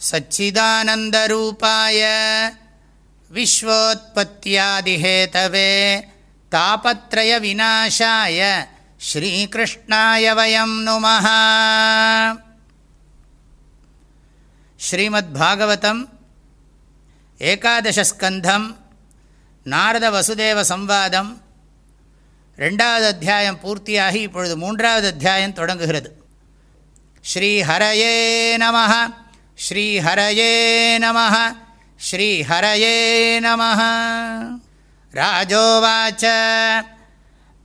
सच्चिदानन्दरूपाय विश्वोत्पत्त्यादिहेतवे तापत्रयविनाशाय श्रीकृष्णाय वयं नुमः श्रीमद्भागवतम् ஏகாதசஸ்கந்தம் நாரத வசுதேவ சம்வாதம் ரெண்டாவது அத்தியாயம் பூர்த்தியாகி இப்பொழுது மூன்றாவது அத்தியாயம் தொடங்குகிறது ஸ்ரீஹரயே நம ஸ்ரீஹரயே நம ஸ்ரீஹரயே நம ராஜோவாச்ச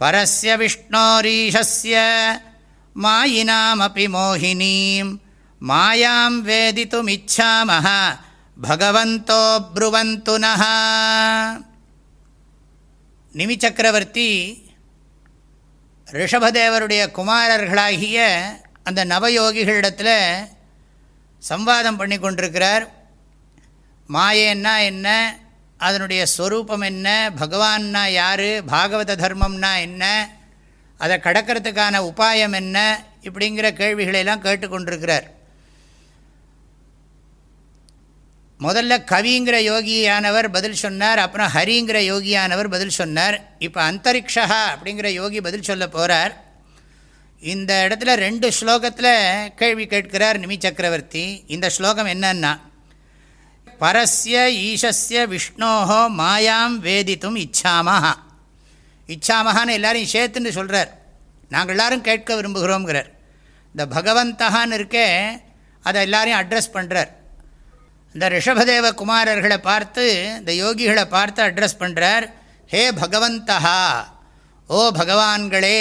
பரஸ்ய விஷ்ணோரீஷஸ்ய மாயினாமபி மோகினீம் மாயாம் வேதித்துமிச்சாமஹ பகவந்தோ ப்ருவந்து நः நிமி சக்கரவர்த்தி ரிஷபதேவருடைய குமாரர்களாகிய அந்த நவயோகிகளிடத்தில் சம்வாதம் பண்ணி கொண்டிருக்கிறார் மாயன்னா என்ன? அதனுடைய ஸ்வரூபம் என்ன? பகவான்னா யார்? பாகவத தர்மம்னா என்ன? அதை கடக்கிறதுக்கான உபாயம் என்ன? இப்படிங்கிற கேள்விகளையெல்லாம் கேட்டுக்கொண்டிருக்கிறார். முதல்ல கவிங்கிற யோகியானவர் பதில் சொன்னார் அப்புறம் ஹரிங்கிற யோகியானவர் பதில் சொன்னார். இப்போ அந்தரிக்ஷா அப்படிங்கிற யோகி பதில் சொல்ல போகிறார் இந்த இடத்துல ரெண்டு ஸ்லோகத்தில் கேள்வி கேட்கிறார் நிமி சக்கரவர்த்தி. இந்த ஸ்லோகம் என்னன்னா பரஸ்ய ஈஷஸ்ய விஷ்ணோஹோ மாயாம் வேதித்தும் இச்சாமஹா. இச்சாமஹான்னு எல்லாரையும் சேர்த்துன்னு சொல்கிறார் நாங்கள் எல்லாரும் கேட்க விரும்புகிறோங்கிறார் இந்த பகவந்தகான்னு இருக்கே அதை எல்லாரையும் அட்ரஸ் பண்ணுறார் இந்த ரிஷபதேவ குமாரர்களை பார்த்து இந்த யோகிகளை பார்த்து அட்ரஸ் பண்ணுறார் ஹே பகவந்தகா ஓ பகவான்களே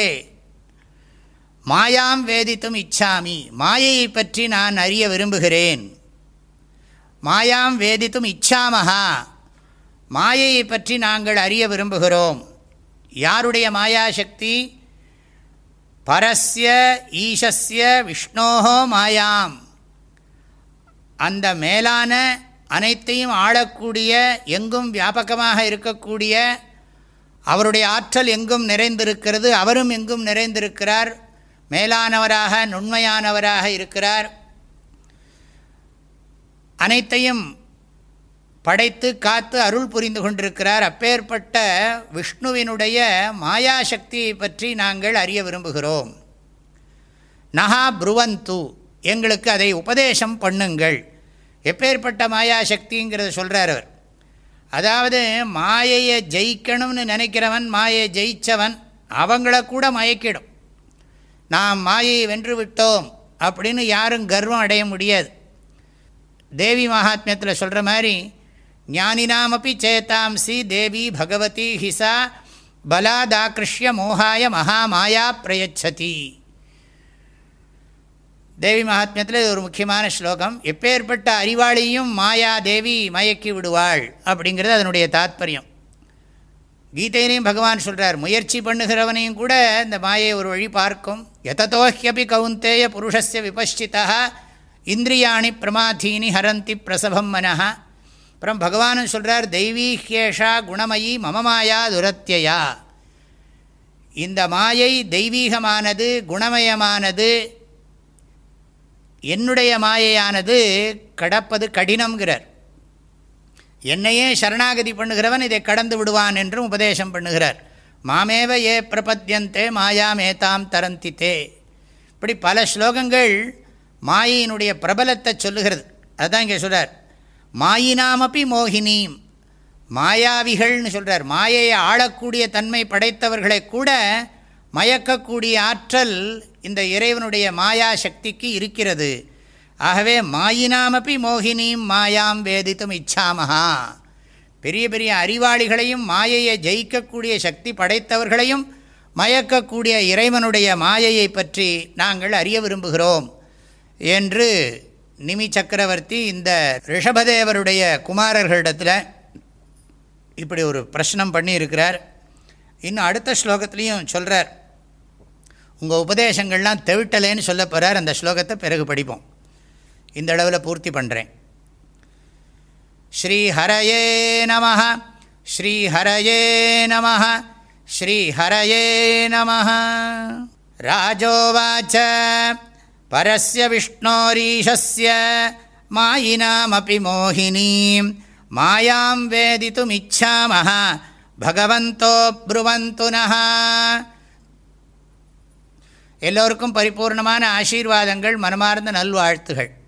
மாயாம் வேதித்தும் இச்சாமி. மாயையை பற்றி நான் அறிய விரும்புகிறேன். மாயாம் வேதித்தும் இச்சாமஹா. மாயையை பற்றி நாங்கள் அறிய விரும்புகிறோம். யாருடைய மாயாசக்தி? பரஸ்ய ஈஷஸ்ய விஷ்ணோஹோ மாயாம். அந்த மேலான அனைத்தையும் ஆளக்கூடிய எங்கும் வியாபகமாக இருக்கக்கூடிய அவருடைய ஆற்றல் எங்கும் நிறைந்திருக்கிறது அவரும் எங்கும் நிறைந்திருக்கிறார். மேலானவராக நுண்மையானவராக இருக்கிறார். அனைத்தையும் படைத்து காத்து அருள் புரிந்து கொண்டிருக்கிறார். அப்பேற்பட்ட விஷ்ணுவினுடைய மாயாசக்தியை பற்றி நாங்கள் அறிய விரும்புகிறோம். நகா புருவந்து எங்களுக்கு அதை உபதேசம் பண்ணுங்கள். எப்பேற்பட்ட மாயாசக்திங்கிறத சொல்கிறார் அவர். அதாவது மாயையை ஜெயிக்கணும்னு நினைக்கிறவன் மாயை ஜெயித்தவன் அவங்கள கூட மயக்கிடும். நாம் மாயையை வென்று விட்டோம் அப்படின்னு யாரும் கர்வம் அடைய முடியாது. தேவி மகாத்மியத்தில் சொல்கிற மாதிரி ஞானினாமப்பி சேதாம்சி தேவி பகவதி ஹிசா பலாதாக்கிருஷ்ய மோகாய மகாமாயா பிரயச்சதி. தேவி மகாத்மியத்தில் இது ஒரு முக்கியமான ஸ்லோகம். எப்பேற்பட்ட அறிவாளியும் மாயா தேவி மயக்கி விடுவாள் அப்படிங்கிறது அதனுடைய தாத்பரியம். கீதையிலையும் பகவான் சொல்கிறார் முயற்சி பண்ணுகிறவனையும் கூட இந்த மாயை ஒரு வழி பார்க்கும். எதத்தோஹியபி கவுந்தேய புருஷஸ்ய விபஷ்டிதா இந்திரியாணி பிரமாதீனி ஹரந்தி பிரசபம் மனஹ. அப்புறம் பகவானும் சொல்கிறார் தெய்வீஹேஷா குணமயி மமமாயா துரத்தியா இந்த மாயை தெய்வீகமானது குணமயமானது என்னுடைய மாயையானது கடப்பது கடினம்ங்கிறார். என்னையே சரணாகதி பண்ணுகிறவன் இதை கடந்து விடுவான் என்றும் உபதேசம் பண்ணுகிறார். மாமேவ ஏ பிரபத்தியந்தே மாயாமேதாம் தரந்தித்தே இப்படி பல ஸ்லோகங்கள் மாயினுடைய பிரபலத்தை சொல்லுகிறது. அதுதான் இங்கே சொல்கிறார் மாயினாமப்பி மோகினீம். மாயாவிகள்னு சொல்கிறார் மாயையை ஆளக்கூடிய தன்மை படைத்தவர்களை கூட மயக்கக்கூடிய ஆற்றல் இந்த இறைவனுடைய மாயா சக்திக்கு இருக்கிறது. ஆகவே மாயினாமப்பி மோகினியும் மாயாம் வேதித்தும் இச்சாமஹா. பெரிய பெரிய அறிவாளிகளையும் மாயையை ஜெயிக்கக்கூடிய சக்தி படைத்தவர்களையும் மயக்கக்கூடிய இறைவனுடைய மாயையை பற்றி நாங்கள் அறிய விரும்புகிறோம் என்று நிமி சக்கரவர்த்தி இந்த ரிஷபதேவருடைய குமாரர்களிடத்தில் இப்படி ஒரு பிரச்சனம் பண்ணியிருக்கிறார். இன்னும் அடுத்த ஸ்லோகத்துலேயும் சொல்கிறார் உங்கள் உபதேசங்கள்லாம் தெவிட்டலேன்னு சொல்ல போகிறார் அந்த ஸ்லோகத்தை பிறகு படிப்போம். இந்த அளவில் பூர்த்தி பண்ணுறேன் ஸ்ரீஹரையே நம ஸ்ரீஹரையே நம ஸ்ரீஹரையே நம ராஜோவாச்ச பரஸ்ய விஷ்ணோரீஷஸ்ய மாயினாமபி மோகினீம் மாயாம் வேதித்துமிச்சாமஹ பகவந்தோ ப்ருவந்து நஹா. எல்லோருக்கும் பரிபூர்ணமான ஆசீர்வாதங்கள் மனமார்ந்த நல்வாழ்த்துகள்.